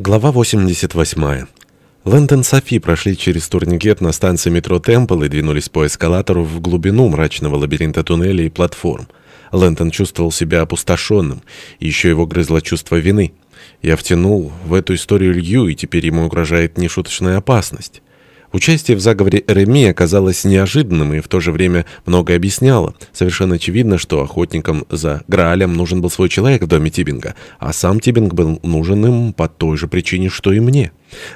Глава 88. Лэндон Софи прошли через турникет на станции метро Темпл и двинулись по эскалатору в глубину мрачного лабиринта туннелей и платформ. Лэндон чувствовал себя опустошенным, и еще его грызло чувство вины. Я втянул в эту историю Лью, и теперь ему угрожает нешуточная опасность. Участие в заговоре Реми оказалось неожиданным и в то же время многое объясняло. Совершенно очевидно, что охотникам за Граалем нужен был свой человек в доме Тибинга, а сам Тибинг был нужен им по той же причине, что и мне.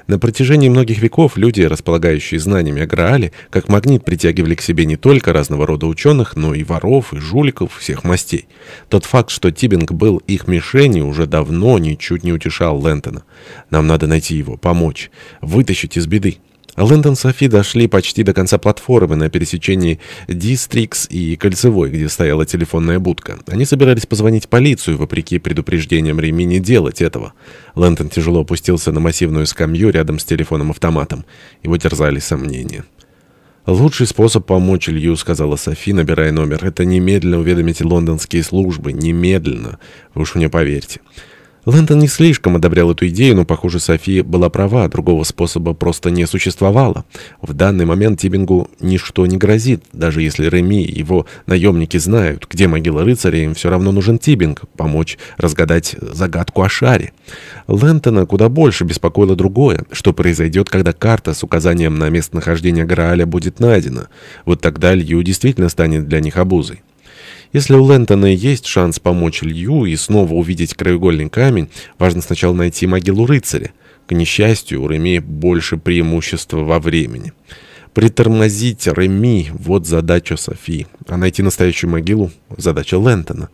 На протяжении многих веков люди, располагающие знаниями о Граале, как магнит притягивали к себе не только разного рода ученых, но и воров, и жуликов всех мастей. Тот факт, что Тибинг был их мишенью, уже давно ничуть не утешал Лэнтона. Нам надо найти его, помочь, вытащить из беды. Лэндон Софи дошли почти до конца платформы на пересечении Дистрикс и Кольцевой, где стояла телефонная будка. Они собирались позвонить полицию, вопреки предупреждениям Реми не делать этого. Лэндон тяжело опустился на массивную скамью рядом с телефоном-автоматом. Его терзали сомнения. «Лучший способ помочь Илью», — сказала Софи, набирая номер, — «это немедленно уведомить лондонские службы. Немедленно. Вы уж мне поверьте». Лэндон не слишком одобрял эту идею, но, похоже, София была права, другого способа просто не существовало. В данный момент Тибингу ничто не грозит. Даже если Реми и его наемники знают, где могила рыцаря, им все равно нужен Тибинг, помочь разгадать загадку о шаре. Лэнтона куда больше беспокоило другое, что произойдет, когда карта с указанием на местонахождение Грааля будет найдена. Вот тогда Лью действительно станет для них обузой. Если у Лэнтона есть шанс помочь Лью и снова увидеть краеугольный камень, важно сначала найти могилу рыцаря. К несчастью, у Реми больше преимущества во времени. Притормозить Реми — вот задача Софи, а найти настоящую могилу — задача Лэнтона.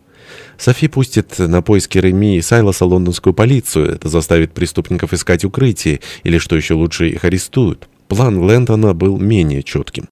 Софи пустит на поиски Реми и Сайлоса лондонскую полицию. Это заставит преступников искать укрытие, или, что еще лучше, их арестуют. План Лэнтона был менее четким.